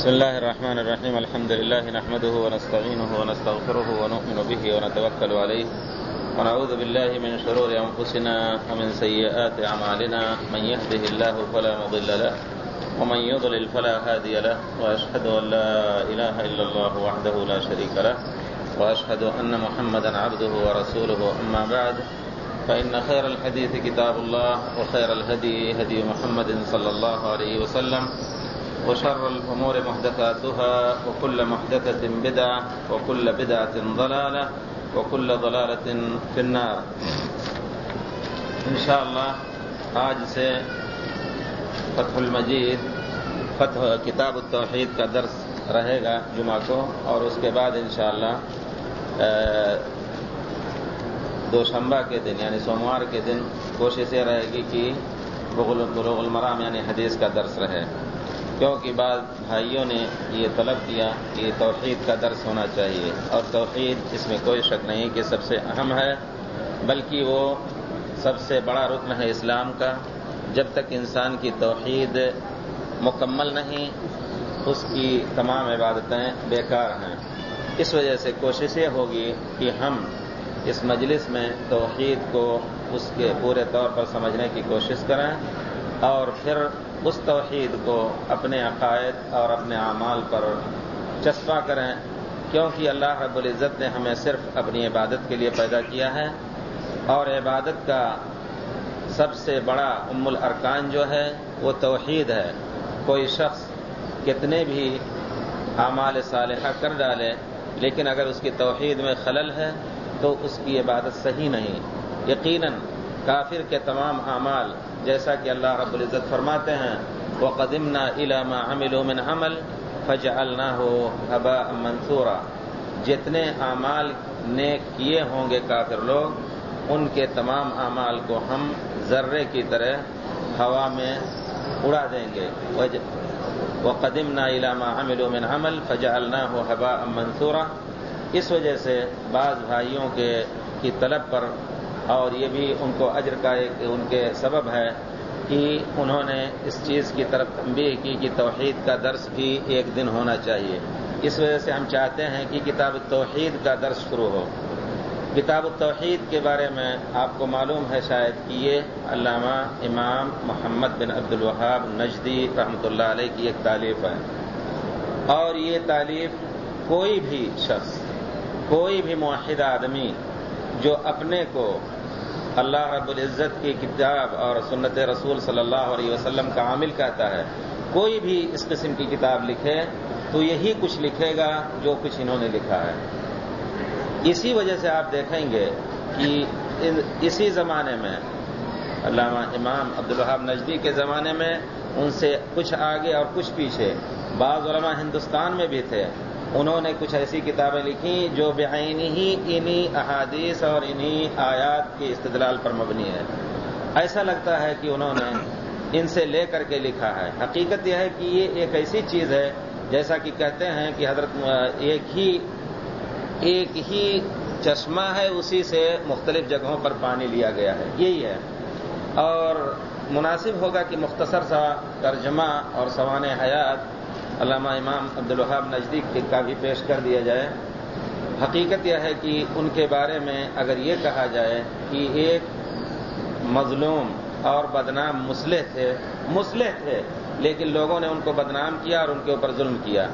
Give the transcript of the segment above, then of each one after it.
بسم الله الرحمن الرحيم. الحمد لله نحمده ونستعينه ونستغفره ونؤمن به ونتوكل عليه. ونعوذ بالله من شرور أنفسنا ومن سيئات أعمالنا. من يهده الله فلا مضل له ومن يضلل فلا هادي له. وأشهد أن لا إله إلا الله وحده لا شريك له. وأشهد أن محمدا عبده ورسوله. أما بعد، فإن خير الحديث كتاب الله وخير الهدي هدي محمد صلى الله عليه وسلم. وشر الأمور محدثاتها وكل محدثة بدعة وكل بدعة ضلالة وكل ضلالة في النار. انشاءاللہ آج سے فتح المجید، فتح کتاب التوحید کا درس رہے گا جمعہ کو اور اس کے بعد انشاءاللہ دوشمبہ کے دن یعنی سوموار کے دن کوشش یہ رہے گی کہ بلوغ المرام یعنی حدیث کا درس رہے۔ کیونکہ بعض بھائیوں نے یہ طلب کیا کہ توحید کا درس ہونا چاہیے اور توحید اس میں کوئی شک نہیں کہ سب سے اہم ہے، بلکہ وہ سب سے بڑا رکن ہے اسلام کا۔ جب تک انسان کی توحید مکمل نہیں، اس کی تمام عبادتیں بیکار ہیں۔ اس وجہ سے کوشش یہ ہوگی کہ ہم اس مجلس میں توحید کو اس کے پورے طور پر سمجھنے کی کوشش کریں اور پھر اس توحید کو اپنے عقائد اور اپنے اعمال پر چسپاں کریں، کیونکہ اللہ رب العزت نے ہمیں صرف اپنی عبادت کے لیے پیدا کیا ہے، اور عبادت کا سب سے بڑا ام الارکان جو ہے، وہ توحید ہے۔ کوئی شخص کتنے بھی اعمال صالحہ کر ڈالے، لیکن اگر اس کی توحید میں خلل ہے، تو اس کی عبادت صحیح نہیں۔ یقیناً کافر کے تمام اعمال جیسا کہ اللہ رب العزت فرماتے ہیں وہ قدیم نہ علامہ امل ومن عمل فج النا ہو ابا منصورہ جتنے اعمال نے کیے ہوں گے کافر لوگ، ان کے تمام اعمال کو ہم ذرے کی طرح ہوا میں اڑا دیں گے۔ وہ قدیم نہ علامہ امل ومن عمل فج النا ہو حبا منصورہ اس وجہ سے بعض بھائیوں کے کی طلب پر اور یہ بھی ان کو اجر کا ایک ان کے سبب ہے کہ انہوں نے اس چیز کی طرف تنبیہ کی کہ توحید کا درس بھی ایک دن ہونا چاہیے۔ اس وجہ سے ہم چاہتے ہیں کہ کتاب توحید کا درس شروع ہو۔ کتاب التوحید کے بارے میں آپ کو معلوم ہے شاید کہ یہ علامہ امام محمد بن عبد الوہاب نجدی رحمۃ اللہ علیہ کی ایک تعلیف ہے۔ اور یہ تعلیف کوئی بھی شخص، کوئی بھی معاہدہ آدمی جو اپنے کو اللہ رب العزت کی کتاب اور سنت رسول صلی اللہ علیہ وسلم کا عامل کہتا ہے، کوئی بھی اس قسم کی کتاب لکھے تو یہی کچھ لکھے گا جو کچھ انہوں نے لکھا ہے۔ اسی وجہ سے آپ دیکھیں گے کہ اسی زمانے میں علامہ امام عبدالوہاب نجدی کے زمانے میں ان سے کچھ آگے اور کچھ پیچھے بعض علماء ہندوستان میں بھی تھے۔ انہوں نے کچھ ایسی کتابیں لکھی جو بےآئینی ہی انہی احادیث اور انہی آیات کے استدلال پر مبنی ہے۔ ایسا لگتا ہے کہ انہوں نے ان سے لے کر کے لکھا ہے۔ حقیقت یہ ہے کہ یہ ایک ایسی چیز ہے جیسا کہ کہتے ہیں کہ حضرت، ایک ہی ایک ہی چشمہ ہے، اسی سے مختلف جگہوں پر پانی لیا گیا ہے۔ یہی ہے۔ اور مناسب ہوگا کہ مختصر سا ترجمہ اور سوان حیات علامہ امام عبدالوہاب نزدیک کا بھی پیش کر دیا جائے۔ حقیقت یہ ہے کہ ان کے بارے میں اگر یہ کہا جائے کہ ایک مظلوم اور بدنام مسلح تھے مسلح تھے، لیکن لوگوں نے ان کو بدنام کیا اور ان کے اوپر ظلم کیا۔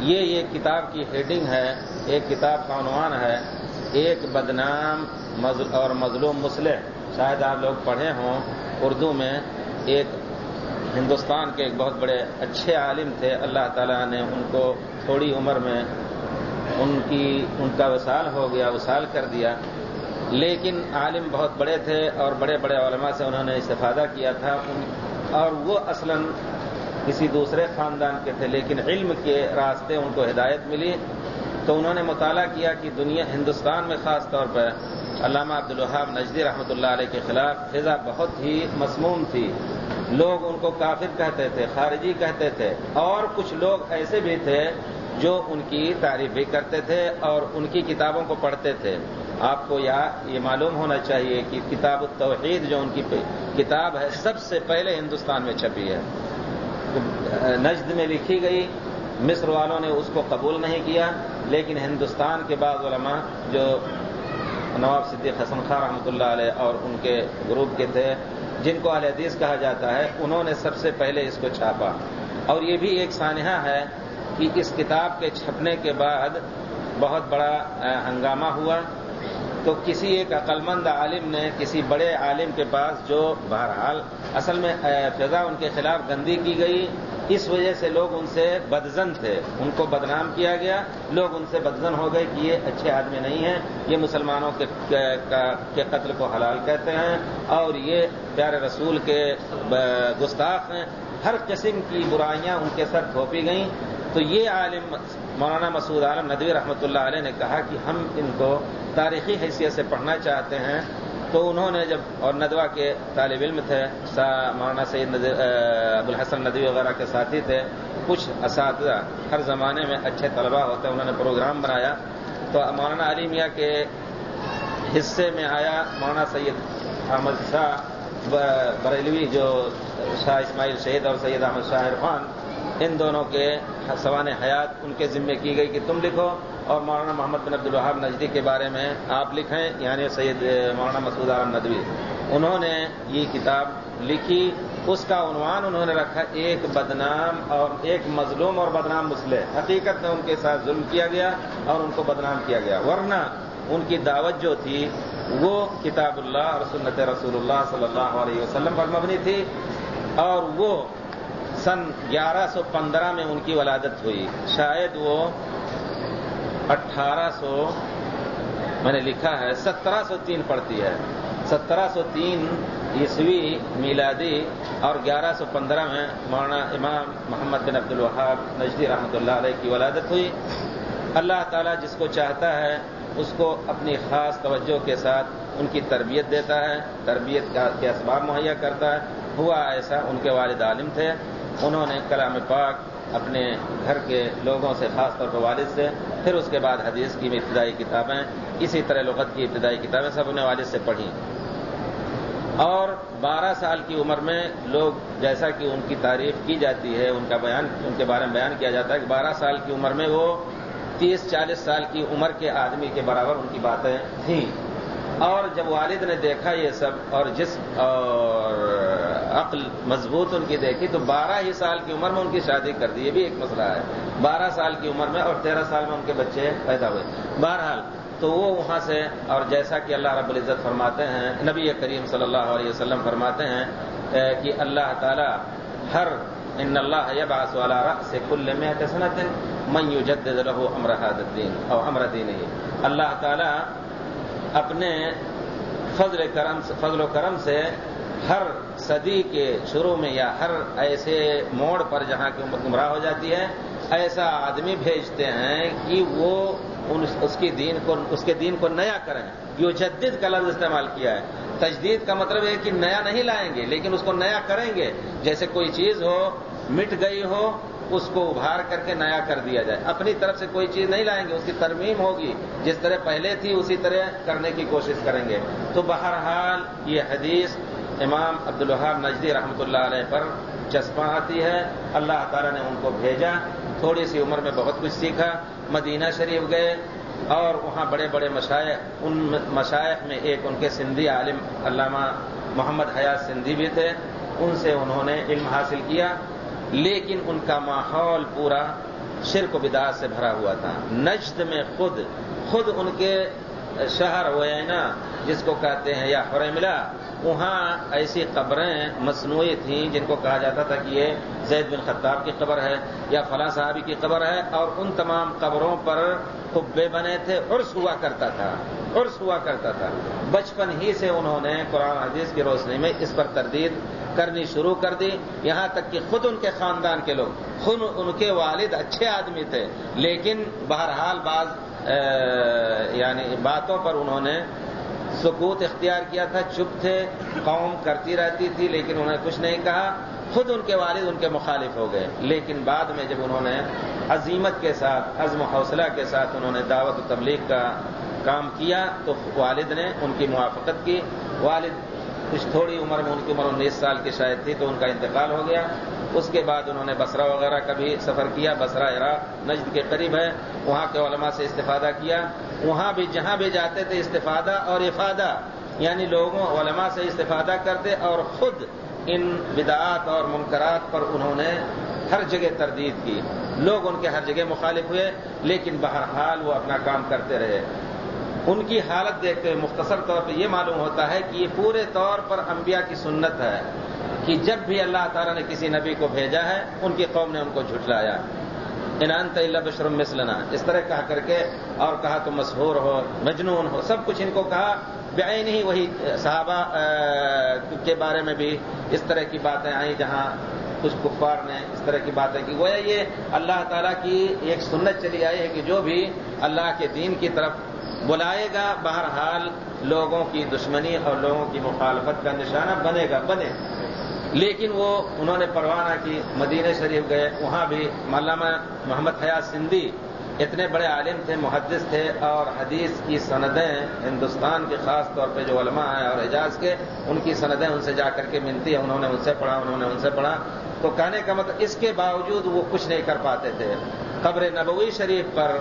یہ یہ کتاب کی ہیڈنگ ہے، ایک کتاب کا عنوان ہے، ایک بدنام اور مظلوم مسلح۔ شاید آپ لوگ پڑھے ہوں، اردو میں ایک ہندوستان کے ایک بہت بڑے اچھے عالم تھے، اللہ تعالیٰ نے ان کو تھوڑی عمر میں ان کی، ان کا وصال ہو گیا، وصال کر دیا۔ لیکن عالم بہت بڑے تھے اور بڑے بڑے علماء سے انہوں نے استفادہ کیا تھا۔ اور وہ اصلاً کسی دوسرے خاندان کے تھے، لیکن علم کے راستے ان کو ہدایت ملی۔ تو انہوں نے مطالعہ کیا کہ دنیا ہندوستان میں خاص طور پر علامہ عبدالوہاب نجدی رحمۃ اللہ علیہ کے خلاف فضا بہت ہی مسموم تھی۔ لوگ ان کو کافر کہتے تھے، خارجی کہتے تھے، اور کچھ لوگ ایسے بھی تھے جو ان کی تعریف بھی کرتے تھے اور ان کی کتابوں کو پڑھتے تھے۔ آپ کو یہ معلوم ہونا چاہیے کہ کتاب التوحید جو ان کی کتاب ہے، سب سے پہلے ہندوستان میں چھپی ہے۔ نجد میں لکھی گئی، مصر والوں نے اس کو قبول نہیں کیا، لیکن ہندوستان کے بعض علماء جو نواب صدیق حسن خان رحمۃ اللہ علیہ اور ان کے گروپ کے تھے جن کو حدیث کہا جاتا ہے، انہوں نے سب سے پہلے اس کو چھاپا۔ اور یہ بھی ایک سانحہ ہے کہ اس کتاب کے چھپنے کے بعد بہت بڑا ہنگامہ ہوا۔ تو کسی ایک عقلمند عالم نے، کسی بڑے عالم کے پاس جو بہرحال اصل میں فضا ان کے خلاف گندی کی گئی اس وجہ سے لوگ ان سے بدزن تھے۔ ان کو بدنام کیا گیا۔ لوگ ان سے بدزن ہو گئے کہ یہ اچھے آدمی نہیں ہیں۔ یہ مسلمانوں کے قتل کو حلال کہتے ہیں۔ اور یہ پیارے رسول کے گستاخ ہیں۔ ہر قسم کی برائیاں ان کے سر تھوپی گئیں۔ تو یہ عالم مولانا مسعود عالم ندوی رحمۃ اللہ علیہ نے کہا کہ ہم ان کو تاریخی حیثیت سے پڑھنا چاہتے ہیں۔ تو انہوں نے جب اور ندوہ کے طالب علم تھے مولانا سید ابو الحسن ندوی وغیرہ کے ساتھی تھے، کچھ اساتذہ ہر زمانے میں اچھے طلباء ہوتے ہیں، انہوں نے پروگرام بنایا۔ تو مولانا علی میاں کے حصے میں آیا مولانا سید احمد شاہ بریلوی جو شاہ اسماعیل شہید اور سید احمد شاہ عرفان، ان دونوں کے سوان حیات ان کے ذمے کی گئی کہ تم لکھو۔ اور مولانا محمد بن عبد الوہاب نجدی کے بارے میں آپ لکھیں یعنی سید مولانا مسعود عالم ندوی۔ انہوں نے یہ کتاب لکھی، اس کا عنوان انہوں نے رکھا، ایک بدنام اور ایک مظلوم اور بدنام مسلح۔ حقیقت میں ان کے ساتھ ظلم کیا گیا اور ان کو بدنام کیا گیا۔ ورنہ ان کی دعوت جو تھی، وہ کتاب اللہ اور سنت رسول اللہ صلی اللہ علیہ وسلم پر مبنی تھی اور وہ سن گیارہ سو پندرہ میں ان کی ولادت ہوئی۔ شاید وہ اٹھارہ سو میں نے لکھا ہے، سترہ سو تین پڑتی ہے۔ سترہ سو تین عیسوی میلادی اور گیارہ سو پندرہ میں مولانا امام محمد بن عبد الوہاب نجدی رحمۃ اللہ علیہ کی ولادت ہوئی۔ اللہ تعالیٰ جس کو چاہتا ہے، اس کو اپنی خاص توجہ کے ساتھ ان کی تربیت دیتا ہے۔ تربیت کے اسباب مہیا کرتا ہے۔ ہوا ایسا، ان کے والد عالم تھے۔ انہوں نے کلام پاک اپنے گھر کے لوگوں سے، خاص طور پر والد سے، پھر اس کے بعد حدیث کی بھی ابتدائی کتابیں، اسی طرح لغت کی ابتدائی کتابیں سب انہیں والد سے پڑھی اور بارہ سال کی عمر میں لوگ جیسا کہ ان کی تعریف کی جاتی ہے، ان کا بیان، ان کے بارے میں بیان کیا جاتا ہے کہ بارہ سال کی عمر میں وہ تیس چالیس سال کی عمر کے آدمی کے برابر ان کی باتیں تھیں۔ اور جب والد نے دیکھا یہ سب اور جس اور عقل مضبوط ان کی دیکھی تو بارہ ہی سال کی عمر میں ان کی شادی کر دی، یہ بھی ایک مسئلہ ہے۔ بارہ سال کی عمر میں اور تیرہ سال میں ان کے بچے پیدا ہوئے۔ بہرحال تو وہ وہاں سے اور جیسا کہ اللہ رب العزت فرماتے ہیں، نبی کریم صلی اللہ علیہ وسلم فرماتے ہیں کہ اللہ تعالی ہر ان اللہ یبعث على راس كل 100 سنه من يجدد له امر هذا الدين او امر دينه اللہ تعالی اپنے فضل کرم فضل و کرم سے ہر صدی کے شروع میں یا ہر ایسے موڑ پر جہاں کی امت گمراہ ہو جاتی ہے، ایسا آدمی بھیجتے ہیں کہ وہ اس کی دین کو اس کے دین کو نیا کریں۔ یہ جدید کا لفظ استعمال کیا ہے۔ تجدید کا مطلب ہے کہ نیا نہیں لائیں گے، لیکن اس کو نیا کریں گے۔ جیسے کوئی چیز ہو، مٹ گئی ہو اس کو ابھار کر کے نیا کر دیا جائے۔ اپنی طرف سے کوئی چیز نہیں لائیں گے، اس کی ترمیم ہوگی۔ جس طرح پہلے تھی، اسی طرح کرنے کی کوشش کریں گے۔ تو بہرحال یہ حدیث امام عبد الحاب نجدی رحمۃ اللہ علیہ پر چسپاں آتی ہے۔ اللہ تعالیٰ نے ان کو بھیجا۔ تھوڑی سی عمر میں بہت کچھ سیکھا۔ مدینہ شریف گئے اور وہاں بڑے بڑے مشائق ان مشائق میں ایک ان کے سندھی عالم علامہ محمد حیات سندھی بھی تھے۔ ان سے انہوں نے علم حاصل کیا۔ لیکن ان کا ماحول پورا شرک و بداعت سے بھرا ہوا تھا۔ نجد میں خود خود ان کے شہر وینا، جس کو کہتے ہیں یا حرملہ وہاں ایسی قبریں مصنوعی تھیں جن کو کہا جاتا تھا کہ یہ زید بن خطاب کی قبر ہے یا فلاں صحابی کی قبر ہے اور ان تمام قبروں پر قبے بنے تھے۔ عرس ہوا کرتا تھا، عرس ہوا کرتا تھا۔ بچپن ہی سے انہوں نے قرآن حدیث کی روشنی میں اس پر تردید کرنی شروع کر دی۔ یہاں تک کہ خود ان کے خاندان کے لوگ خود ان کے والد اچھے آدمی تھے۔ لیکن بہرحال بعض یعنی باتوں پر انہوں نے سکوت اختیار کیا تھا۔ چپ تھے، قوم کرتی رہتی تھی، لیکن انہوں نے کچھ نہیں کہا۔ خود ان کے والد ان کے مخالف ہو گئے۔ لیکن بعد میں جب انہوں نے عظیمت کے ساتھ، عزم و حوصلہ کے ساتھ انہوں نے دعوت و تبلیغ کا کام کیا، تو والد نے ان کی موافقت کی۔ والد کچھ تھوڑی عمر میں ان کی عمر انیس سال کی شاید تھی تو ان کا انتقال ہو گیا۔ اس کے بعد انہوں نے بسرا وغیرہ کا بھی سفر کیا بسرا عراق، نجد کے قریب ہے۔ وہاں کے علماء سے استفادہ کیا۔ وہاں بھی جہاں بھی جاتے تھے استفادہ اور افادہ یعنی لوگوں، علماء سے استفادہ کرتے اور خود ان بدعات اور منکرات پر انہوں نے ہر جگہ تردید کی۔ لوگ ان کے ہر جگہ مخالف ہوئے، لیکن بہرحال وہ اپنا کام کرتے رہے۔ ان کی حالت دیکھتے ہوئے مختصر طور پہ یہ معلوم ہوتا ہے کہ یہ پورے طور پر انبیاء کی سنت ہے کہ جب بھی اللہ تعالیٰ نے کسی نبی کو بھیجا ہے، ان کی قوم نے ان کو جھٹلایا۔ انانت اللہ بشرم مسلنا اس طرح کہا کر کے اور کہا تو مشہور ہو، مجنون ہو، سب کچھ ان کو کہا۔ بے نہیں وہی صحابہ کے بارے میں بھی اس طرح کی باتیں آئیں جہاں کچھ کفار نے اس طرح کی باتیں کی۔ گویا یہ اللہ تعالیٰ کی ایک سنت چلی آئی ہے کہ جو بھی اللہ کے دین کی طرف بلائے گا، بہرحال لوگوں کی دشمنی اور لوگوں کی مخالفت کا نشانہ بنے گا، بنے۔ لیکن وہ، انہوں نے پروانہ کی، مدینہ شریف گئے، وہاں بھی علامہ محمد حیات سندھی اتنے بڑے عالم تھے، محدث تھے اور حدیث کی سندیں ہندوستان کے خاص طور پہ جو علماء ہیں اور اعجاز کے، ان کی سندیں ان سے جا کر کے ملتی ہیں، انہوں نے ان سے پڑھا، انہوں نے ان سے پڑھا۔ تو کہنے کا مطلب اس کے باوجود وہ کچھ نہیں کر پاتے تھے۔ قبر نبوی شریف پر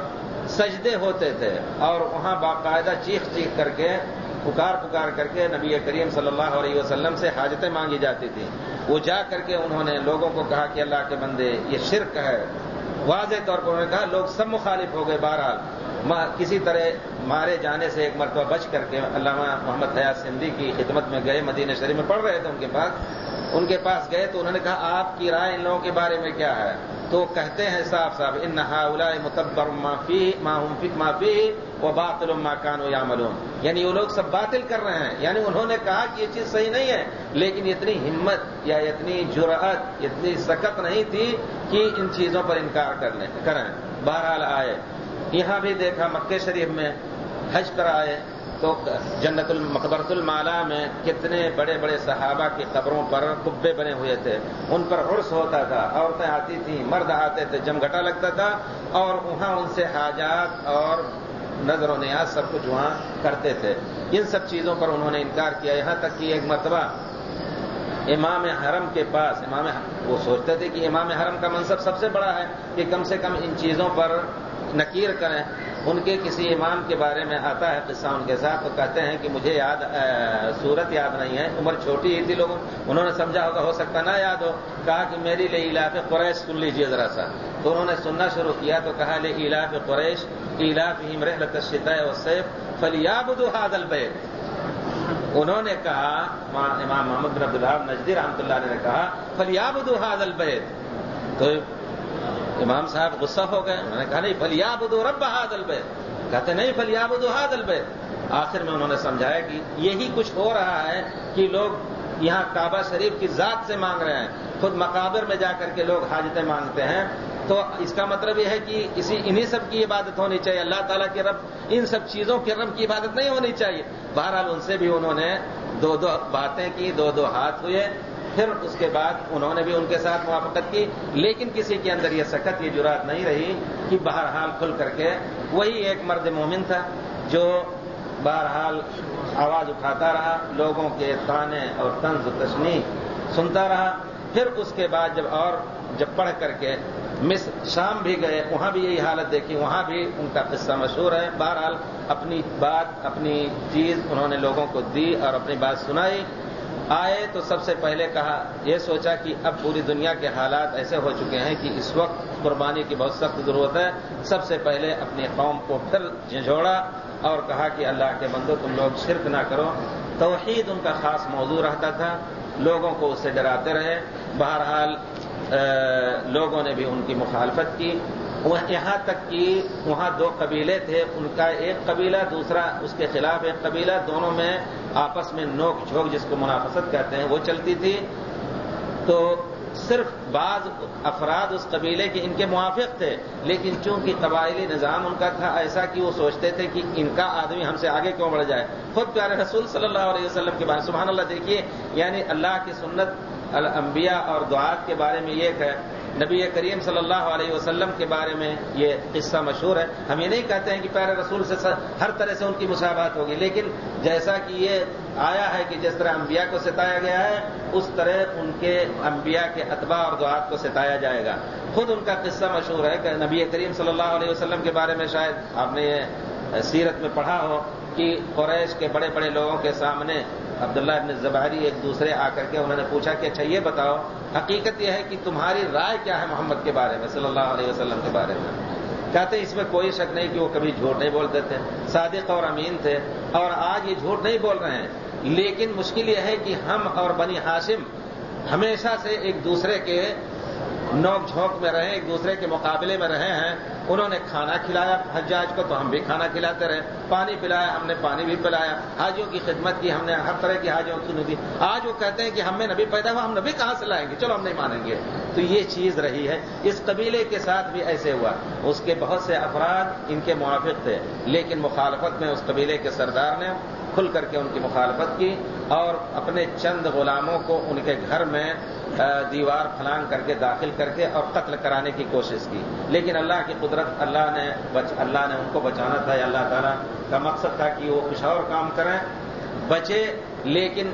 سجدے ہوتے تھے اور وہاں باقاعدہ چیخ چیخ کر کے، پکار پکار کر کے نبی کریم صلی اللہ علیہ وسلم سے حاجتیں مانگی جاتی تھیں۔ وہ جا کر کے انہوں نے لوگوں کو کہا کہ اللہ کے بندے، یہ شرک ہے۔ واضح طور پر انہوں نے کہا، لوگ سب مخالف ہو گئے۔ بہرحال کسی طرح مارے جانے سے ایک مرتبہ بچ کر کے علامہ محمد حیات سندھی کی خدمت میں گئے، مدینہ شریف میں پڑھ رہے تھے ان کے پاس۔ ان کے پاس گئے تو انہوں نے کہا، آپ کی رائے ان لوگوں کے بارے میں کیا ہے؟ تو کہتے ہیں صاحب صاحب، ان نہا متبر معافی معافی وہ باطل کانو یا یعنی وہ لوگ سب باطل کر رہے ہیں۔ یعنی انہوں نے کہا کہ یہ چیز صحیح نہیں ہے، لیکن اتنی ہمت یا اتنی جرأت اتنی سخت نہیں تھی کہ ان چیزوں پر انکار کریں۔ بہرحال آئے۔ یہاں بھی دیکھا مکہ شریف میں حج پر آئے۔ تو جنت المقبرت المالا میں کتنے بڑے بڑے صحابہ کی قبروں پر کبے بنے ہوئے تھے۔ ان پر عرس ہوتا تھا، عورتیں آتی تھیں، مرد آتے تھے جمگھٹا لگتا تھا اور وہاں ان سے حاجات اور نظر و نیاز سب کچھ وہاں کرتے تھے۔ ان سب چیزوں پر انہوں نے انکار کیا۔ یہاں تک کہ ایک مرتبہ امام حرم کے پاس، امام وہ سوچتے تھے کہ امام حرم کا منصب سب سے بڑا ہے کہ کم سے کم ان چیزوں پر نکیر کریں۔ ان کے کسی امام کے بارے میں آتا ہے قصہ ان کے ساتھ تو کہتے ہیں کہ مجھے یاد صورت یاد نہیں ہے، عمر چھوٹی ہی تھی لوگوں، انہوں نے سمجھا ہوگا، ہو سکتا نہ یاد ہو، کہا کہ میری لے علاف قریش سن لیجیے ذرا سا۔ تو انہوں نے سننا شروع کیا، تو کہا، لے علاف قریش علاف ہی مرحلت شطح و سیف فلیاب حاد البیت۔ انہوں نے کہا امام محمد بن عبداللہ نجدی رحمۃ اللہ نے کہا فلیاب حاد البیت۔ تو امام صاحب غصہ ہو گئے، انہوں نے کہا نہیں فلیاب دو رب ہاد البیت کہتے نہیں فلیاب دو ہاد البیت آخر میں انہوں نے سمجھایا کہ یہی کچھ ہو رہا ہے کہ لوگ یہاں کعبہ شریف کی ذات سے مانگ رہے ہیں۔ خود مقابر میں جا کر کے لوگ حاجتیں مانگتے ہیں۔ تو اس کا مطلب یہ ہے کہ اسی انہی سب کی عبادت ہونی چاہیے۔ اللہ تعالیٰ کے رب، ان سب چیزوں کے رب کی عبادت نہیں ہونی چاہیے۔ بہرحال ان سے بھی انہوں نے دو دو باتیں کی، دو دو ہاتھ ہوئے۔ پھر اس کے بعد انہوں نے بھی ان کے ساتھ موافقت کی، لیکن کسی کے اندر یہ سخت یہ جرات نہیں رہی کہ بہرحال کھل کر کے وہی ایک مرد مومن تھا جو بہرحال آواز اٹھاتا رہا، لوگوں کے تانے اور طنز تشنی سنتا رہا۔ پھر اس کے بعد جب اور جب پڑھ کر کے مس شام بھی گئے، وہاں بھی یہی حالت دیکھی، وہاں بھی ان کا قصہ مشہور ہے۔ بہرحال اپنی بات، اپنی چیز انہوں نے لوگوں کو دی اور اپنی بات سنائی۔ آئے تو سب سے پہلے کہا، یہ سوچا کہ اب پوری دنیا کے حالات ایسے ہو چکے ہیں کہ اس وقت قربانی کی بہت سخت ضرورت ہے۔ سب سے پہلے اپنی قوم کو پھر جھنجھوڑا اور کہا کہ اللہ کے بندو، تم لوگ شرک نہ کرو۔ توحید ان کا خاص موضوع رہتا تھا۔ لوگوں کو اس سے ڈراتے رہے۔ بہرحال لوگوں نے بھی ان کی مخالفت کی۔ یہاں تک کہ وہاں دو قبیلے تھے، ان کا ایک قبیلہ، دوسرا اس کے خلاف ایک قبیلہ، دونوں میں آپس میں نوک جھوک جس کو منافست کہتے ہیں، وہ چلتی تھی۔ تو صرف بعض افراد اس قبیلے کے ان کے موافق تھے، لیکن چونکہ قبائلی نظام ان کا تھا، ایسا کہ وہ سوچتے تھے کہ ان کا آدمی ہم سے آگے کیوں بڑھ جائے۔ خود پیارے رسول صلی اللہ علیہ وسلم کے بارے سبحان اللہ دیکھیے یعنی اللہ کی سنت، الانبیاء اور دعات کے بارے میں یہ ہے نبی کریم صلی اللہ علیہ وسلم کے بارے میں یہ قصہ مشہور ہے۔ ہم یہ نہیں کہتے ہیں کہ پیارے رسول سے ہر طرح سے ان کی مساوات ہوگی، لیکن جیسا کہ یہ آیا ہے کہ جس طرح انبیاء کو ستایا گیا ہے، اس طرح ان کے انبیاء کے اتباع اور دعات کو ستایا جائے گا۔ خود ان کا قصہ مشہور ہے کہ نبی کریم صلی اللہ علیہ وسلم کے بارے میں شاید آپ نے یہ سیرت میں پڑھا ہو۔ کہ قریش کے بڑے بڑے لوگوں کے سامنے عبداللہ ابن زباری ایک دوسرے آ کر کے انہوں نے پوچھا کہ اچھا یہ بتاؤ، حقیقت یہ ہے کہ تمہاری رائے کیا ہے محمد کے بارے میں، صلی اللہ علیہ وسلم کے بارے میں؟ کہتے ہیں اس میں کوئی شک نہیں کہ وہ کبھی جھوٹ نہیں بولتے تھے، صادق اور امین تھے اور آج یہ جھوٹ نہیں بول رہے ہیں۔ لیکن مشکل یہ ہے کہ ہم اور بنی ہاشم ہمیشہ سے ایک دوسرے کے نوک جھونک میں رہے ایک دوسرے کے مقابلے میں رہے ہیں۔ انہوں نے کھانا کھلایا، حجاج کو تو ہم بھی کھانا کھلاتے رہے۔ پانی پلایا، ہم نے پانی بھی پلایا۔ حاجیوں کی خدمت کی، ہم نے ہر طرح کی حاجیوں کی نبی۔ آج وہ کہتے ہیں کہ ہم میں نبی پیدا ہوا، ہم نبی کہاں سے لائیں گے؟ چلو ہم نہیں مانیں گے۔ تو یہ چیز رہی ہے۔ اس قبیلے کے ساتھ بھی ایسے ہوا۔ اس کے بہت سے افراد ان کے موافق تھے، لیکن مخالفت میں اس قبیلے کے سردار نے کھل کر کے ان کی مخالفت کی اور اپنے چند غلاموں کو ان کے گھر میں دیوار پھلانگ کر کے داخل کر کے اور قتل کرانے کی کوشش کی۔ لیکن اللہ کی قدرت، اللہ نے بچ، اللہ نے ان کو بچانا تھا۔ یا اللہ تعالیٰ کا مقصد تھا کہ وہ کچھ اور کام کریں۔ بچے، لیکن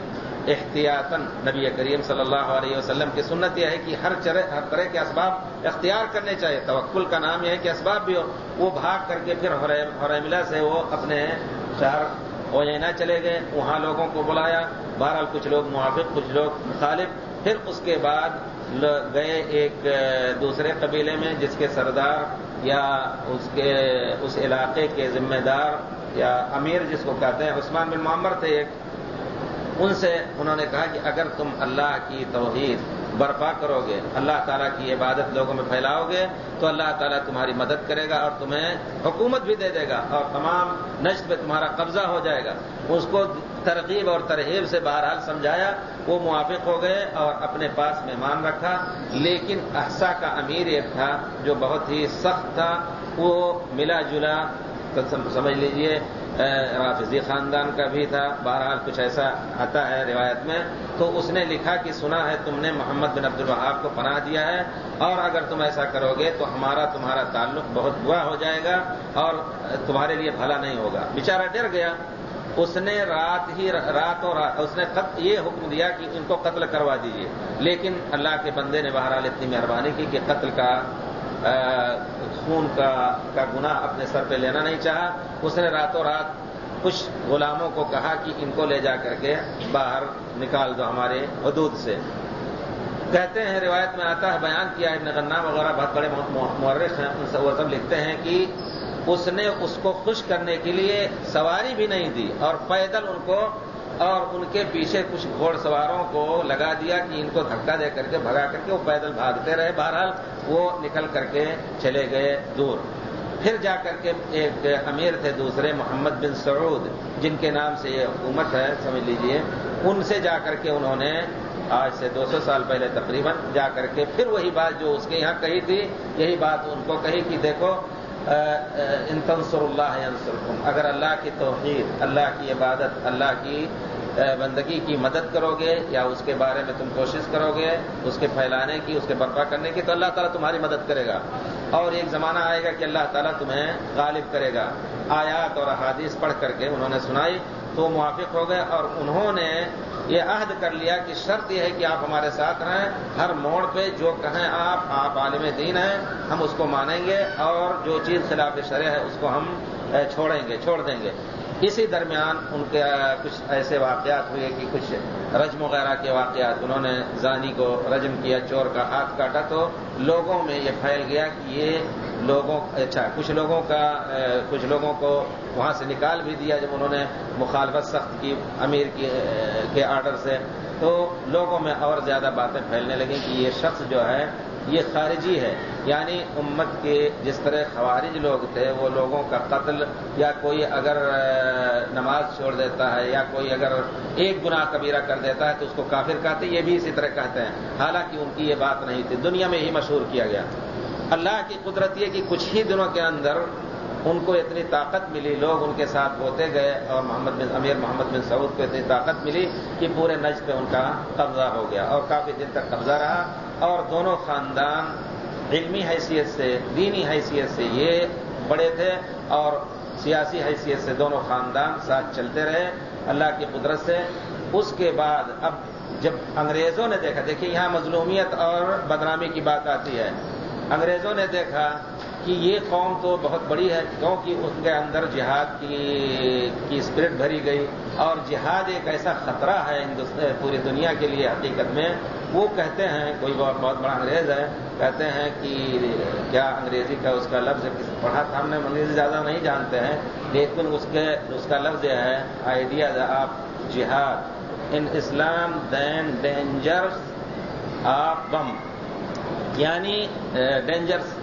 احتیاطاً نبی کریم صلی اللہ علیہ وسلم کی سنت یہ ہے کہ ہر ہر طرح کے اسباب اختیار کرنے چاہیے۔ توکل کا نام یہ ہے کہ اسباب بھی ہو۔ وہ بھاگ کر کے پھر حریملہ سے وہ اپنے شہر اوجینا چلے گئے، وہاں لوگوں کو بلایا۔ بہرحال کچھ لوگ موافق، کچھ لوگ مخالف۔ پھر اس کے بعد گئے ایک دوسرے قبیلے میں، جس کے سردار یا اس کے، اس علاقے کے ذمہ دار یا امیر جس کو کہتے ہیں، عثمان بن معمر تھے ایک۔ ان سے انہوں نے کہا کہ اگر تم اللہ کی توحید برپا کرو گے اللہ تعالیٰ کی عبادت لوگوں میں پھیلاؤ گے تو اللہ تعالیٰ تمہاری مدد کرے گا اور تمہیں حکومت بھی دے دے گا اور تمام نشت پہ تمہارا قبضہ ہو جائے گا۔ اس کو ترغیب اور ترہیب سے بہرحال سمجھایا، وہ موافق ہو گئے اور اپنے پاس مہمان رکھا۔ لیکن احسا کا امیر ایک تھا جو بہت ہی سخت تھا، وہ ملا جلا سمجھ لیجیے رافضی خاندان کا بھی تھا، بہرحال کچھ ایسا آتا ہے روایت میں۔ تو اس نے لکھا کہ سنا ہے تم نے محمد بن عبد الوہاب کو پناہ دیا ہے، اور اگر تم ایسا کرو گے تو ہمارا تمہارا تعلق بہت برا ہو جائے گا اور تمہارے لیے بھلا نہیں ہوگا۔ بیچارہ ڈر گیا۔ اس نے رات ہی راتوں رات اس نے یہ حکم دیا کہ ان کو قتل کروا دیجیے لیکن اللہ کے بندے نے بہرحال اتنی مہربانی کی کہ قتل کا خون کا کا گناہ اپنے سر پہ لینا نہیں چاہا۔ اس نے راتوں رات کچھ غلاموں کو کہا کہ ان کو لے جا کر کے باہر نکال دو ہمارے حدود سے۔ کہتے ہیں، روایت میں آتا ہے، بیان کیا ابن غنہ وغیرہ بہت بڑے مورخ ہیں، ان سے وہ سب لکھتے ہیں کہ اس نے اس کو خوش کرنے کے لیے سواری بھی نہیں دی اور پیدل ان کو اور ان کے پیچھے کچھ گھوڑ سواروں کو لگا دیا کہ ان کو دھکا دے کر کے بھگا کر کے وہ پیدل بھاگتے رہے۔ بہرحال وہ نکل کر کے چلے گئے دور۔ پھر جا کر کے ایک امیر تھے دوسرے، محمد بن سعود، جن کے نام سے یہ حکومت ہے، سمجھ لیجیے۔ ان سے جا کر کے انہوں نے آج سے دو سو سال پہلے تقریباً جا کر کے پھر وہی بات جو اس کے یہاں کہی تھی، یہی بات ان کو کہی کہ دیکھو ان تنصر اللہ ینصرکم، اگر اللہ کی توحید، اللہ کی عبادت، اللہ کی بندگی کی مدد کرو گے یا اس کے بارے میں تم کوشش کرو گے اس کے پھیلانے کی، اس کے برپا کرنے کی، تو اللہ تعالیٰ تمہاری مدد کرے گا۔ اور ایک زمانہ آئے گا کہ اللہ تعالیٰ تمہیں غالب کرے گا۔ آیات اور احادیث پڑھ کر کے انہوں نے سنائی، تو موافق ہو گئے اور انہوں نے یہ عہد کر لیا کہ شرط یہ ہے کہ آپ ہمارے ساتھ رہیں، ہر موڑ پہ جو کہیں آپ آپ عالم دین ہیں، ہم اس کو مانیں گے اور جو چیز خلاف شرح ہے اس کو ہم چھوڑیں گے، چھوڑ دیں گے۔ اسی درمیان ان کے کچھ ایسے واقعات ہوئے کہ کچھ رجم وغیرہ کے واقعات، انہوں نے زانی کو رجم کیا، چور کا ہاتھ کاٹا تو لوگوں میں یہ پھیل گیا کہ یہ لوگوں اچھا کچھ لوگوں کا کچھ لوگوں کو وہاں سے نکال بھی دیا جب انہوں نے مخالفت سخت کی امیر کے آرڈر سے۔ تو لوگوں میں اور زیادہ باتیں پھیلنے لگیں کہ یہ شخص جو ہے، یہ خارجی ہے۔ یعنی امت کے جس طرح خوارج لوگ تھے، وہ لوگوں کا قتل یا کوئی اگر نماز چھوڑ دیتا ہے یا کوئی اگر ایک گناہ کبیرہ کر دیتا ہے تو اس کو کافر کہتے یہ بھی اسی طرح کہتے ہیں۔ حالانکہ ان کی یہ بات نہیں تھی۔ دنیا میں ہی مشہور کیا گیا۔ اللہ کی قدرت یہ کہ کچھ ہی دنوں کے اندر ان کو اتنی طاقت ملی، لوگ ان کے ساتھ ہوتے گئے اور محمد بن امیر محمد بن سعود کو اتنی طاقت ملی کہ پورے نج پہ ان کا قبضہ ہو گیا اور کافی دن تک قبضہ رہا اور دونوں خاندان علمی حیثیت سے، دینی حیثیت سے یہ بڑے تھے اور سیاسی حیثیت سے دونوں خاندان ساتھ چلتے رہے اللہ کی قدرت سے۔ اس کے بعد اب جب انگریزوں نے دیکھا دیکھیے یہاں مظلومیت اور بدنامی کی بات آتی ہے۔ انگریزوں نے دیکھا کہ یہ قوم تو بہت بڑی ہے، کیونکہ اس کے اندر جہاد کی کی اسپرٹ بھری گئی۔ اور جہاد ایک ایسا خطرہ ہے پوری دنیا کے لیے حقیقت میں۔ وہ کہتے ہیں، کوئی بہت بہت بڑا انگریز ہے، کہتے ہیں کہ کیا انگریزی کا اس کا لفظ پڑھا تھا ہم نے انگریزی زیادہ نہیں جانتے ہیں۔ لیکن اس کے اس کا لفظ یہ ہے آئیڈیا آف جہاد ان اسلام دین ڈینجرس آف بم یعنی ڈینجرس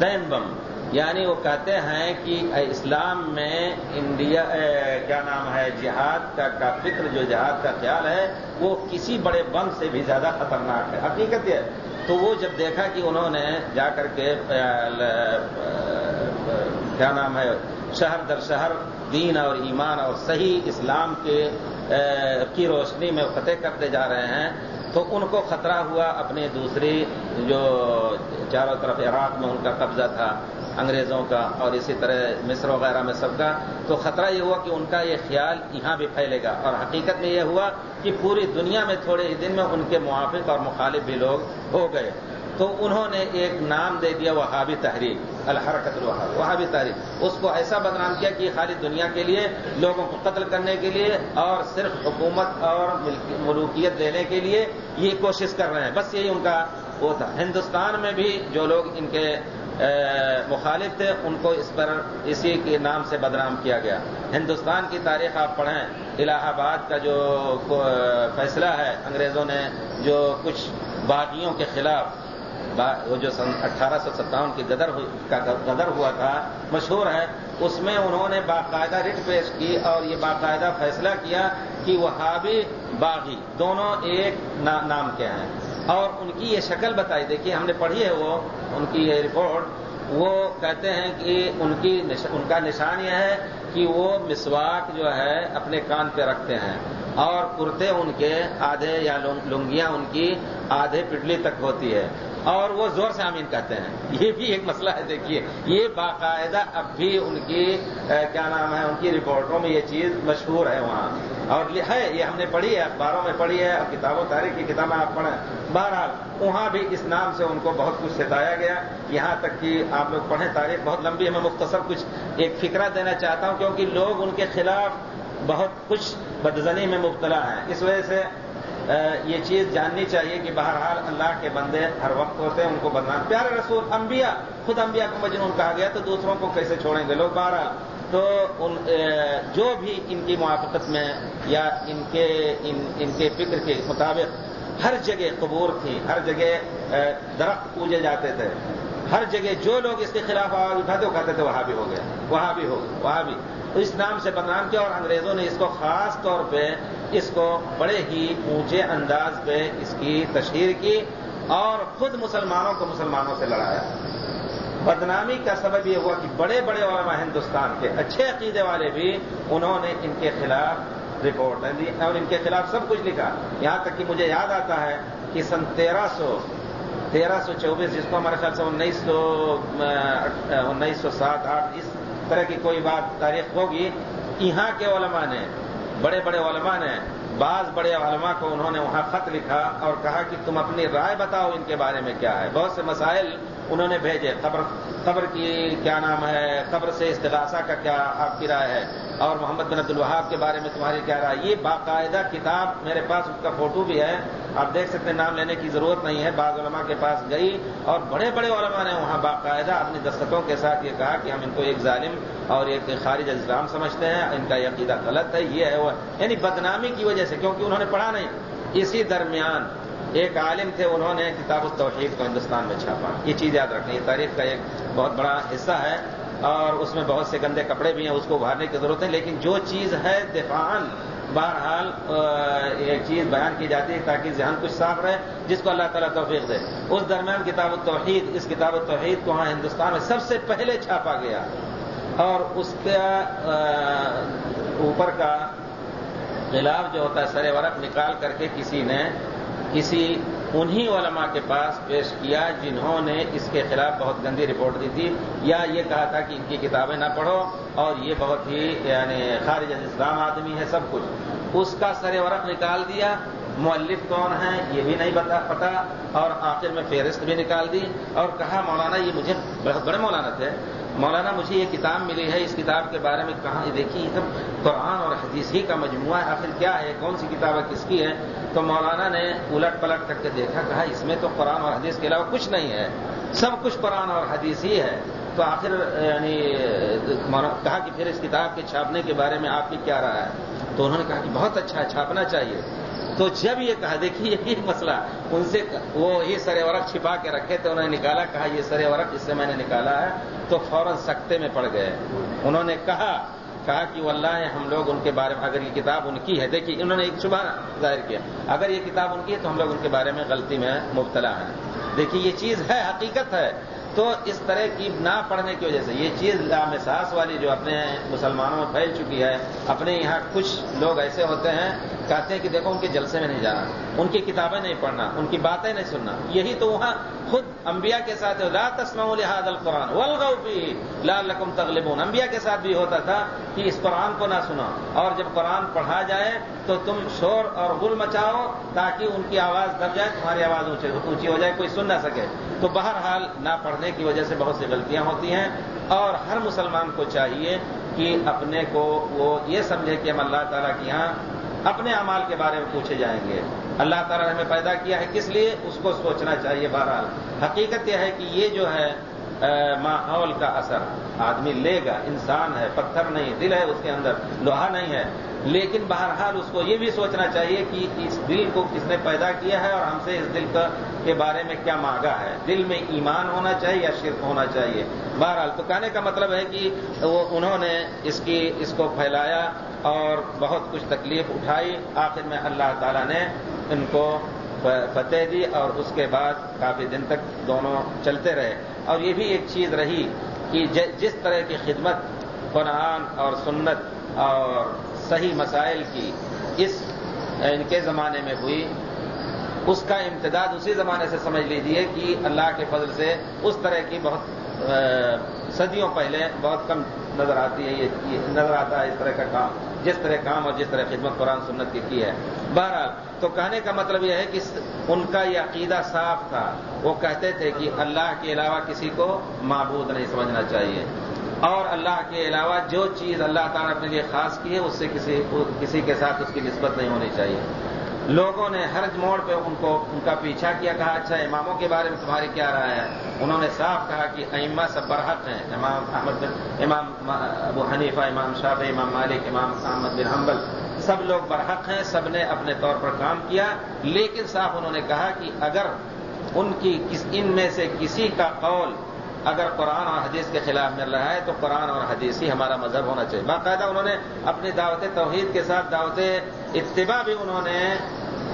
دین بم یعنی وہ کہتے ہیں کہ اسلام میں انڈیا کیا نام ہے، جہاد کا کا فکر، جو جہاد کا خیال ہے، وہ کسی بڑے بم سے بھی زیادہ خطرناک ہے۔ حقیقت یہ تو وہ جب دیکھا کہ انہوں نے جا کر کے کیا نام ہے، شہر در شہر دین اور ایمان اور صحیح اسلام کے کی روشنی میں فتح کرتے جا رہے ہیں تو ان کو خطرہ ہوا اپنے دوسری جو چاروں طرف عراق میں ان کا قبضہ تھا، انگریزوں کا اور اسی طرح مصر وغیرہ میں سب کا۔ تو خطرہ یہ ہوا کہ ان کا یہ خیال یہاں بھی پھیلے گا اور حقیقت میں یہ ہوا کہ پوری دنیا میں تھوڑے ہی دن میں ان کے موافق اور مخالف بھی لوگ ہو گئے۔ تو انہوں نے ایک نام دے دیا وہابی تحریک، الحرکت الوہاب وہابی تحریک۔ اس کو ایسا بدنام کیا کہ خالی دنیا کے لیے، لوگوں کو قتل کرنے کے لیے اور صرف حکومت اور ملوکیت دینے کے لیے یہ کوشش کر رہے ہیں۔ بس یہی ان کا وہ تھا۔ ہندوستان میں بھی جو لوگ ان کے مخالف تھے، ان کو اس پر، اسی کے نام سے بدنام کیا گیا۔ ہندوستان کی تاریخ آپ پڑھیں، الہ آباد کا جو فیصلہ ہے، انگریزوں نے جو کچھ باغیوں کے خلاف وہ جو سن اٹھارہ سو ستاون کی گدر کا گدر ہوا تھا، مشہور ہے، اس میں انہوں نے باقاعدہ رٹ پیش کی اور یہ باقاعدہ فیصلہ کیا کہ وہابی باغی، دونوں ایک نام کے ہیں، اور ان کی یہ شکل بتائی، دیکھیے، ہم نے پڑھی ہے وہ، ان کی یہ رپورٹ وہ کہتے ہیں کہ ان کی ان کا نشان یہ ہے کہ وہ مسواک جو ہے، اپنے کان پہ رکھتے ہیں، اور کرتے ان کے آدھے یا لنگیاں ان کی آدھے پٹلی تک ہوتی ہے اور وہ زور سے آمین کہتے ہیں۔ یہ بھی ایک مسئلہ ہے، دیکھیے۔ یہ باقاعدہ اب بھی ان کی کیا نام ہے، ان کی رپورٹوں میں یہ چیز مشہور ہے وہاں۔ اور ہے، یہ ہم نے پڑھی ہے، اخباروں میں پڑھی ہے، اور کتابوں، تاریخ کی کتابیں آپ پڑھیں۔ بہرحال، وہاں بھی اس نام سے ان کو بہت کچھ ستایا گیا۔ یہاں تک کہ آپ لوگ پڑھیں، تاریخ بہت لمبی ہے، میں مختصر کچھ ایک فکرہ دینا چاہتا ہوں، کیونکہ لوگ ان کے خلاف بہت کچھ بدزنی میں مبتلا ہیں۔ اس وجہ سے یہ چیز جاننی چاہیے کہ بہرحال اللہ کے بندے ہر وقت ہوتے ہیں، ان کو بدنام۔ پیارے رسول، انبیاء، خود انبیاء کو مجنون کہا گیا تو دوسروں کو کیسے چھوڑیں گے لوگ؟ بہرحال تو ان جو بھی ان کی موافقت میں یا ان کے، ان ان کے فکر کے مطابق ہر جگہ قبور تھی، ہر جگہ درخت پوجے جاتے تھے، ہر جگہ جو لوگ اس کے خلاف آواز اٹھاتے وہ کہتے تھے وہاں بھی ہو گیا وہاں بھی ہو وہاں بھی۔ تو اس نام سے بدنام کیا اور انگریزوں نے اس کو خاص طور پہ اس کو بڑے ہی اونچے انداز پہ اس کی تشہیر کی اور خود مسلمانوں کو مسلمانوں سے لڑایا۔ بدنامی کا سبب یہ ہوا کہ بڑے بڑے علماء ہندوستان کے اچھے عقیدے والے بھی انہوں نے ان کے خلاف رپورٹ دی اور ان کے خلاف سب کچھ لکھا۔ یہاں تک کہ مجھے یاد آتا ہے کہ سن تیرہ سو تیرہ سو چوبیس، جس کو ہمارے خیال سے انیس سو انیس سو سات، آٹھ، اس طرح کی کوئی بات تاریخ ہوگی، یہاں کے علماء نے بڑے بڑے علماء نے، بعض بڑے علماء کو انہوں نے وہاں خط لکھا اور کہا کہ تم اپنی رائے بتاؤ ان کے بارے میں کیا ہے۔ بہت سے مسائل انہوں نے بھیجے۔ قبر قبر کی کیا نام ہے؟ قبر سے استغاثہ کا کیا آپ کی رائے ہے؟ اور محمد بن عبد الوہاب کے بارے میں تمہاری کیا رائے؟ یہ باقاعدہ کتاب میرے پاس اس کا فوٹو بھی ہے۔ آپ دیکھ سکتے ہیں نام لینے کی ضرورت نہیں ہے۔ بعض علماء کے پاس گئی اور بڑے بڑے علماء نے وہاں باقاعدہ اپنی دستوں کے ساتھ یہ کہا کہ ہم ان کو ایک ظالم اور ایک خارج اسلام سمجھتے ہیں۔ ان کا یہ عقیدہ غلط ہے۔ یہ ہے وہ یعنی بدنامی کی وجہ سے، کیونکہ انہوں نے پڑھا نہیں۔ اسی درمیان ایک عالم تھے، انہوں نے کتاب التوحید کو ہندوستان میں چھاپا۔ یہ چیز یاد رکھنی، یہ تاریخ کا ایک بہت بڑا حصہ ہے اور اس میں بہت سے گندے کپڑے بھی ہیں، اس کو ابھارنے کی ضرورت ہے۔ لیکن جو چیز ہے دفان بہرحال یہ چیز بیان کی جاتی ہے تاکہ ذہن کچھ صاف رہے، جس کو اللہ تعالیٰ توفیق دے۔ اس درمیان کتاب التوحید، اس کتاب التوحید کو وہاں ہندوستان میں سب سے پہلے چھاپا گیا۔ اور اس کا اوپر کا خلاف جو ہوتا ہے سر ورق نکال کر کے کسی نے کسی انہی علماء کے پاس پیش کیا جنہوں نے اس کے خلاف بہت گندی رپورٹ دی تھی یا یہ کہا تھا کہ ان کی کتابیں نہ پڑھو اور یہ بہت ہی یعنی خارج اسلام آدمی ہے سب کچھ۔ اس کا سر ورق نکال دیا۔ مؤلف کون ہے یہ بھی نہیں بتا پتا۔ اور آخر میں فہرست بھی نکال دی۔ اور کہا، مولانا، یہ مجھے بہت بڑے مولانا تھے۔ مولانا مجھے یہ کتاب ملی ہے، اس کتاب کے بارے میں کہاں دیکھیے یہ سب قرآن اور حدیث ہی کا مجموعہ ہے۔ آخر کیا ہے؟ کون سی کتاب ہے؟ کس کی ہے؟ تو مولانا نے الٹ پلٹ کر کے دیکھا، کہا اس میں تو قرآن اور حدیث کے علاوہ کچھ نہیں ہے۔ سب کچھ قرآن اور حدیث ہی ہے۔ تو آخر یعنی کہا کہ پھر اس کتاب کے چھاپنے کے بارے میں آپ کی کیا رہا ہے؟ تو انہوں نے کہا کہ بہت اچھا ہے، چھاپنا چاہیے۔ تو جب یہ کہا، دیکھیے یہی مسئلہ، ان سے وہ یہ سر ورق چھپا کے رکھے تھے، انہوں نے نکالا، کہا یہ سر ورق اس سے میں نے نکالا ہے، تو فوراً سکتے میں پڑ گئے۔ انہوں نے کہا کہا کہ وہ اللہ ہم لوگ ان کے بارے میں، اگر یہ کتاب ان کی ہے، دیکھیے، انہوں نے ایک شبہ ظاہر کیا۔ اگر یہ کتاب ان کی ہے، تو ہم لوگ ان کے بارے میں غلطی میں مبتلا ہیں۔ دیکھیے، یہ چیز ہے، حقیقت ہے۔ تو اس طرح کی نہ پڑھنے کی وجہ سے یہ چیز لامحساس والی جو اپنے مسلمانوں میں پھیل چکی ہے، اپنے یہاں کچھ لوگ ایسے ہوتے ہیں، کہتے ہیں کہ دیکھو ان کے جلسے میں نہیں جانا، ان کی کتابیں نہیں پڑھنا، ان کی باتیں نہیں سننا۔ یہی تو وہاں خود انبیاء کے ساتھ لا تسمع لحاظ القرآن ولغوا فيه لعلكم تغلبون۔ انبیاء کے ساتھ بھی ہوتا تھا کہ اس قرآن کو نہ سنا اور جب قرآن پڑھا جائے تو تم شور اور غل مچاؤ تاکہ ان کی آواز دب جائے، تمہاری آواز اونچی ہو جائے، کوئی سن نہ سکے۔ تو بہرحال نہ پڑھنے کی وجہ سے بہت سی غلطیاں ہوتی ہیں اور ہر مسلمان کو چاہیے کہ اپنے کو وہ یہ سمجھے کہ ہم اللہ تعالیٰ کی یہاں اپنے اعمال کے بارے میں پوچھے جائیں گے۔ اللہ تعالیٰ نے ہمیں پیدا کیا ہے کس لیے؟ اس کو سوچنا چاہیے بہرحال۔ حقیقت یہ ہے کہ یہ جو ہے ماحول کا اثر آدمی لے گا، انسان ہے، پتھر نہیں، دل ہے اس کے اندر، لوہا نہیں ہے۔ لیکن بہرحال اس کو یہ بھی سوچنا چاہیے کہ اس دل کو کس نے پیدا کیا ہے اور ہم سے اس دل کا کے بارے میں کیا مانگا ہے؟ دل میں ایمان ہونا چاہیے یا شرک ہونا چاہیے؟ بہرحال تو کہنے کا مطلب ہے کہ وہ انہوں نے اس کی اس کو پھیلایا اور بہت کچھ تکلیف اٹھائی۔ آخر میں اللہ تعالیٰ نے ان کو فتح دی اور اس کے بعد کافی دن تک دونوں چلتے رہے۔ اور یہ بھی ایک چیز رہی کہ جس طرح کی خدمت قرآن اور سنت اور صحیح مسائل کی اس، ان کے زمانے میں ہوئی۔ اس کا امتداد اسی زمانے سے سمجھ لیجیے کہ اللہ کے فضل سے اس طرح کی بہت صدیوں پہلے بہت کم نظر آتی ہے، یہ نظر آتا ہے اس طرح کا کام، جس طرح کام اور جس طرح خدمت قرآن سنت کی کی ہے۔ بہرحال، تو کہنے کا مطلب یہ ہے کہ ان کا یہ عقیدہ صاف تھا۔ وہ کہتے تھے کہ اللہ کے علاوہ کسی کو معبود نہیں سمجھنا چاہیے۔ اور اللہ کے علاوہ جو چیز اللہ تعالیٰ نے اپنے لیے خاص کی ہے، اس سے کسی کسی کے ساتھ اس کی نسبت نہیں ہونی چاہیے۔ لوگوں نے ہر موڑ پہ ان کو ان کا پیچھا کیا، کہا اچھا اماموں کے بارے میں تمہاری کیا رائے ہے؟ انہوں نے صاف کہا کہ ائمہ سب برحق ہیں۔ امام احمد بن امام ابو حنیفہ، امام شاہ امام مالک، امام احمد بن حنبل سب لوگ برحق ہیں، سب نے اپنے طور پر کام کیا۔ لیکن صاف انہوں نے کہا کہ اگر ان کی ان میں سے کسی کا قول اگر قرآن اور حدیث کے خلاف مل رہا ہے تو قرآن اور حدیث ہی ہمارا مذہب ہونا چاہیے۔ باقاعدہ انہوں نے اپنی دعوت توحید کے ساتھ دعوت اتباع بھی انہوں نے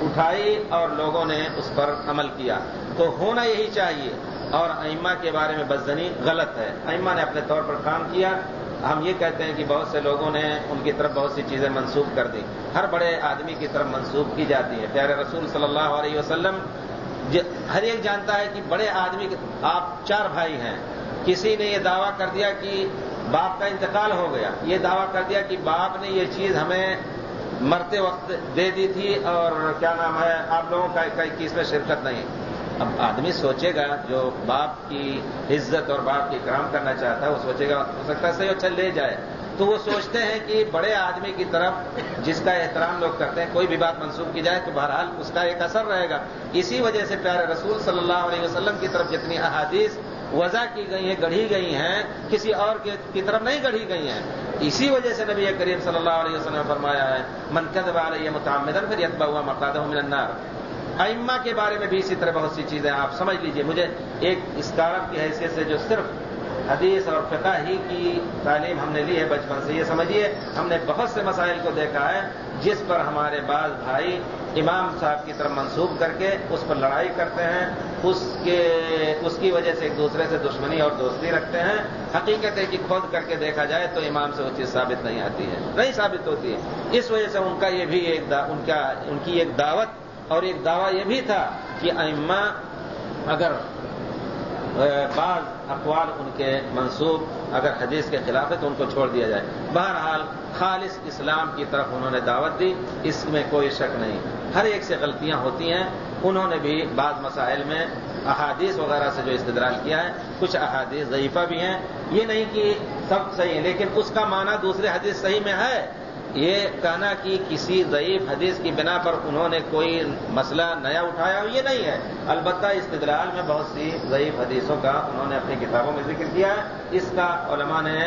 اٹھائی اور لوگوں نے اس پر عمل کیا۔ تو ہونا یہی چاہیے۔ اور ائمہ کے بارے میں بدزنی غلط ہے۔ ائمہ نے اپنے طور پر کام کیا۔ ہم یہ کہتے ہیں کہ بہت سے لوگوں نے ان کی طرف بہت سی چیزیں منسوخ کر دی۔ ہر بڑے آدمی کی طرف منسوخ کی جاتی ہے۔ پیارے رسول صلی اللہ علیہ وسلم جی، ہر ایک جانتا ہے کہ بڑے آدمی آپ چار بھائی ہیں۔ کسی نے یہ دعویٰ کر دیا کہ باپ کا انتقال ہو گیا۔ یہ دعویٰ کر دیا کہ باپ نے یہ چیز ہمیں مرتے وقت دے دی تھی اور کیا نام ہے، آپ لوگوں کا اس میں شرکت نہیں۔ اب آدمی سوچے گا جو باپ کی عزت اور باپ کی کرام کرنا چاہتا ہے، وہ سوچے گا ہو سکتا ہے صحیح اچھا لے جائے۔ تو وہ سوچتے ہیں کہ بڑے آدمی کی طرف جس کا احترام لوگ کرتے ہیں، کوئی بھی بات منسوخ کی جائے تو بہرحال اس کا ایک اثر رہے گا۔ اسی وجہ سے پیارے رسول صلی اللہ علیہ وسلم کی طرف جتنی احادیث وضع کی گئی ہیں، گڑھی گئی ہیں، کسی اور کی طرف نہیں گڑھی گئی ہیں۔ اسی وجہ سے نبی کریم صلی اللہ علیہ وسلم نے فرمایا ہے منقد علیہ متعمدن پھر یتبا ہوا مقاد من النار. ائمہ کے بارے میں بھی اسی طرح بہت سی چیزیں آپ سمجھ لیجیے۔ مجھے ایک اسکالر کی حیثیت سے جو صرف حدیث اور فقہ ہی کی تعلیم ہم نے لی ہے بچپن سے۔ یہ سمجھیے، ہم نے بہت سے مسائل کو دیکھا ہے جس پر ہمارے بعض بھائی امام صاحب کی طرف منسوخ کر کے اس پر لڑائی کرتے ہیں۔ اس کے، اس کی وجہ سے ایک دوسرے سے دشمنی اور دوستی رکھتے ہیں۔ حقیقت ہے کہ کھود کر کے دیکھا جائے تو امام سے وہ چیز ثابت نہیں آتی ہے۔ نہیں ثابت ہوتی ہے۔ اس وجہ سے ان کا یہ بھی ایک ان کا، ان کی ایک دعوت اور ایک دعویٰ یہ بھی تھا کہ ائمہ اگر بعض اقوال ان کے منصوب اگر حدیث کے خلاف ہے تو ان کو چھوڑ دیا جائے۔ بہرحال خالص اسلام کی طرف انہوں نے دعوت دی، اس میں کوئی شک نہیں۔ ہر ایک سے غلطیاں ہوتی ہیں۔ انہوں نے بھی بعض مسائل میں احادیث وغیرہ سے جو استدلال کیا ہے، کچھ احادیث ضعیفہ بھی ہیں۔ یہ نہیں کہ سب صحیح ہے لیکن اس کا معنی دوسرے حدیث صحیح میں ہے۔ یہ کہنا کہ کسی ضعیف حدیث کی بنا پر انہوں نے کوئی مسئلہ نیا اٹھایا یہ نہیں ہے۔ البتہ استدلال میں بہت سی ضعیف حدیثوں کا انہوں نے اپنی کتابوں میں ذکر کیا ہے۔ اس کا علماء نے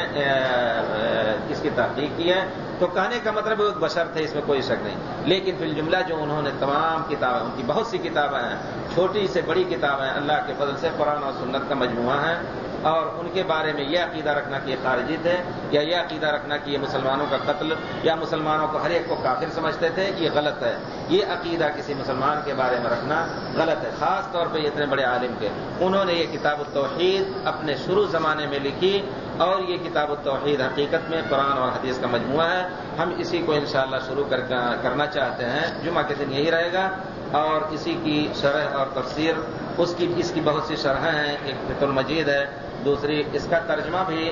اس کی تحقیق کی ہے۔ تو کہنے کا مطلب ایک بشر تھے اس میں کوئی شک نہیں۔ لیکن فی الجملہ جو انہوں نے تمام کتابیں ان کی بہت سی کتابیں ہیں، چھوٹی سے بڑی کتابیں اللہ کے فضل سے قرآن اور سنت کا مجموعہ ہے۔ اور ان کے بارے میں یہ عقیدہ رکھنا کہ یہ خارجی تھے، یا یہ عقیدہ رکھنا کہ یہ مسلمانوں کا قتل، یا مسلمانوں کو ہر ایک کو کافر سمجھتے تھے، یہ غلط ہے۔ یہ عقیدہ کسی مسلمان کے بارے میں رکھنا غلط ہے، خاص طور پہ اتنے بڑے عالم کے۔ انہوں نے یہ کتاب التوحید اپنے شروع زمانے میں لکھی اور یہ کتاب التوحید حقیقت میں قرآن اور حدیث کا مجموعہ ہے۔ ہم اسی کو انشاءاللہ شروع کرنا چاہتے ہیں۔ جمعہ کے دن یہی رہے گا۔ اور اسی کی شرح اور تفسیر، اس کی اس کی بہت سی شرح ہیں، ایک فت المجید ہے، دوسری اس کا ترجمہ بھی،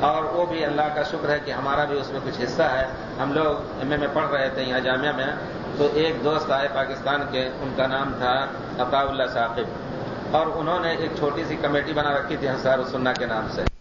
اور وہ بھی اللہ کا شکر ہے کہ ہمارا بھی اس میں کچھ حصہ ہے۔ ہم لوگ ایم اے میں پڑھ رہے تھے یہاں جامعہ میں، تو ایک دوست آئے پاکستان کے، ان کا نام تھا عطا اللہ ثاقب، اور انہوں نے ایک چھوٹی سی کمیٹی بنا رکھی تھی ہنسار السنہ کے نام سے۔